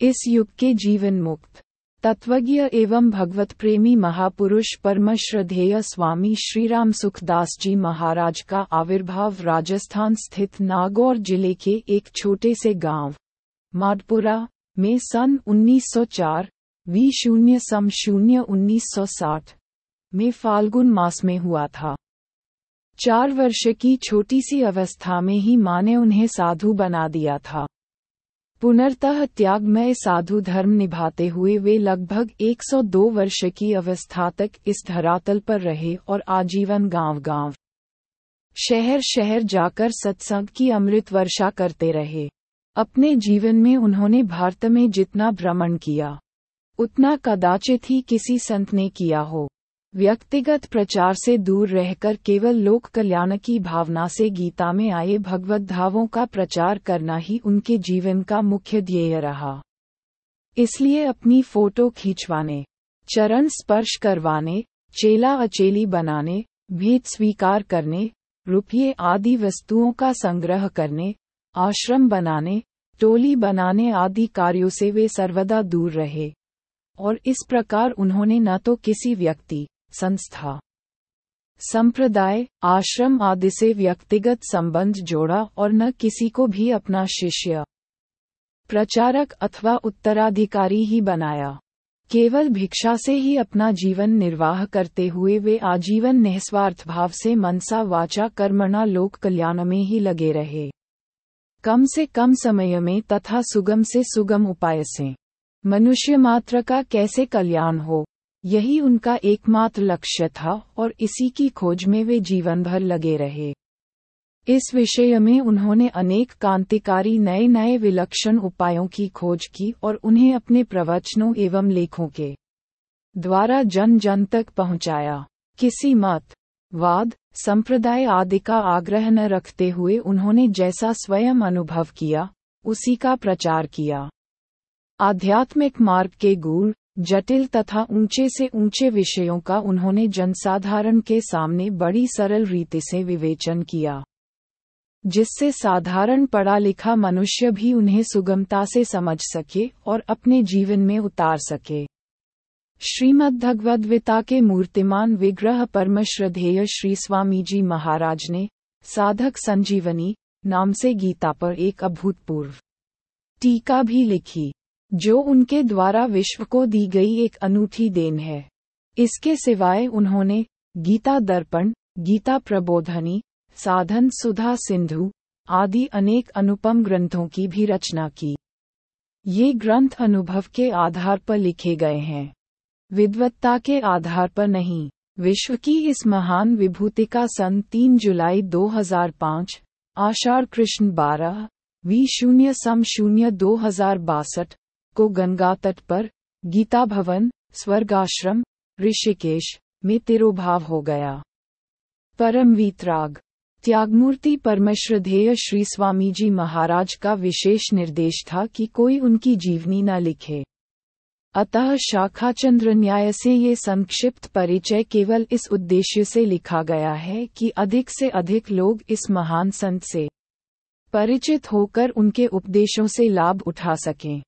इस युग के जीवन मुक्त तत्वज्ञ एवं भगवत प्रेमी महापुरुष परम श्रद्धेय स्वामी श्रीराम सुखदास जी महाराज का आविर्भाव राजस्थान स्थित नागौर ज़िले के एक छोटे से गाँव, माडपुरा, में सन 1904 वी शून्य सम शून्य उन्नीस में फाल्गुन मास में हुआ था। चार वर्ष की छोटी सी अवस्था में ही माँ ने उन्हें साधु बना दिया था। पुनर्तः त्यागमय साधु धर्म निभाते हुए वे लगभग 102 वर्ष की अवस्था तक इस धरातल पर रहे और आजीवन गांव-गांव शहर शहर जाकर सत्संग की अमृत वर्षा करते रहे। अपने जीवन में उन्होंने भारत में जितना भ्रमण किया, उतना कदाचित ही किसी संत ने किया हो। व्यक्तिगत प्रचार से दूर रहकर केवल लोक कल्याण की भावना से गीता में आए भगवत धावों का प्रचार करना ही उनके जीवन का मुख्य ध्येय रहा। इसलिए अपनी फ़ोटो खींचवाने, चरण स्पर्श करवाने, चेला अचेली बनाने, भेद स्वीकार करने, रुपये आदि वस्तुओं का संग्रह करने, आश्रम बनाने, टोली बनाने आदि कार्यों से वे सर्वदा दूर रहे। और इस प्रकार उन्होंने न तो किसी व्यक्ति संस्था। संप्रदाय, आश्रम आदि से व्यक्तिगत संबंध जोड़ा और न किसी को भी अपना शिष्य, प्रचारक अथवा उत्तराधिकारी ही बनाया। केवल भिक्षा से ही अपना जीवन निर्वाह करते हुए वे आजीवन निस्वार्थ भाव से मनसा वाचा कर्मणा लोक कल्याण में ही लगे रहे। कम से कम समय में तथा सुगम से सुगम उपाय से। मनुष्य मात्र का कैसे कल्याण हो? यही उनका एकमात्र लक्ष्य था और इसी की खोज में वे जीवन भर लगे रहे। इस विषय में उन्होंने अनेक कांतिकारी नए नए विलक्षण उपायों की खोज की और उन्हें अपने प्रवचनों एवं लेखों के द्वारा जन जन तक पहुँचाया। किसी मत, वाद, संप्रदाय आदि का आग्रह न रखते हुए उन्होंने जैसा स्वयं अनुभव किया, उसी का प्रचार किया। आध्यात्मिक मार्ग के गुण जटिल तथा ऊँचे से ऊँचे विषयों का उन्होंने जनसाधारण के सामने बड़ी सरल रीति से विवेचन किया, जिससे साधारण पढ़ा लिखा मनुष्य भी उन्हें सुगमता से समझ सके और अपने जीवन में उतार सके। श्रीमद भगवद्गीता के मूर्तिमान विग्रह परम श्रद्धेय श्री स्वामी जी महाराज ने साधक संजीवनी नाम से गीता पर एक अभूतपूर्व टीका भी लिखी। जो उनके द्वारा विश्व को दी गई एक अनूठी देन है। इसके सिवाय उन्होंने गीता दर्पण, गीता प्रबोधनी, साधन सुधा सिंधु आदि अनेक अनुपम ग्रंथों की भी रचना की। ये ग्रंथ अनुभव के आधार पर लिखे गए हैं। विद्वत्ता के आधार पर नहीं, विश्व की इस महान विभूति का सन तीन जुलाई 2005 आषाढ़ कृष्ण बारह, वी शून्य सम शून्य दो हज़ार बासठ को गंगा तट पर गीता भवन स्वर्गाश्रम, ऋषिकेश, में तिरुभाव हो गया। परम वीतराग त्यागमूर्ति परमश्रद्धेय श्री स्वामी जी महाराज का विशेष निर्देश था कि कोई उनकी जीवनी न लिखे। अतः शाखा चंद्र न्याय से ये संक्षिप्त परिचय केवल इस उद्देश्य से लिखा गया है कि अधिक से अधिक लोग इस महान संत से परिचित होकर उनके उपदेशों से लाभ उठा सकें।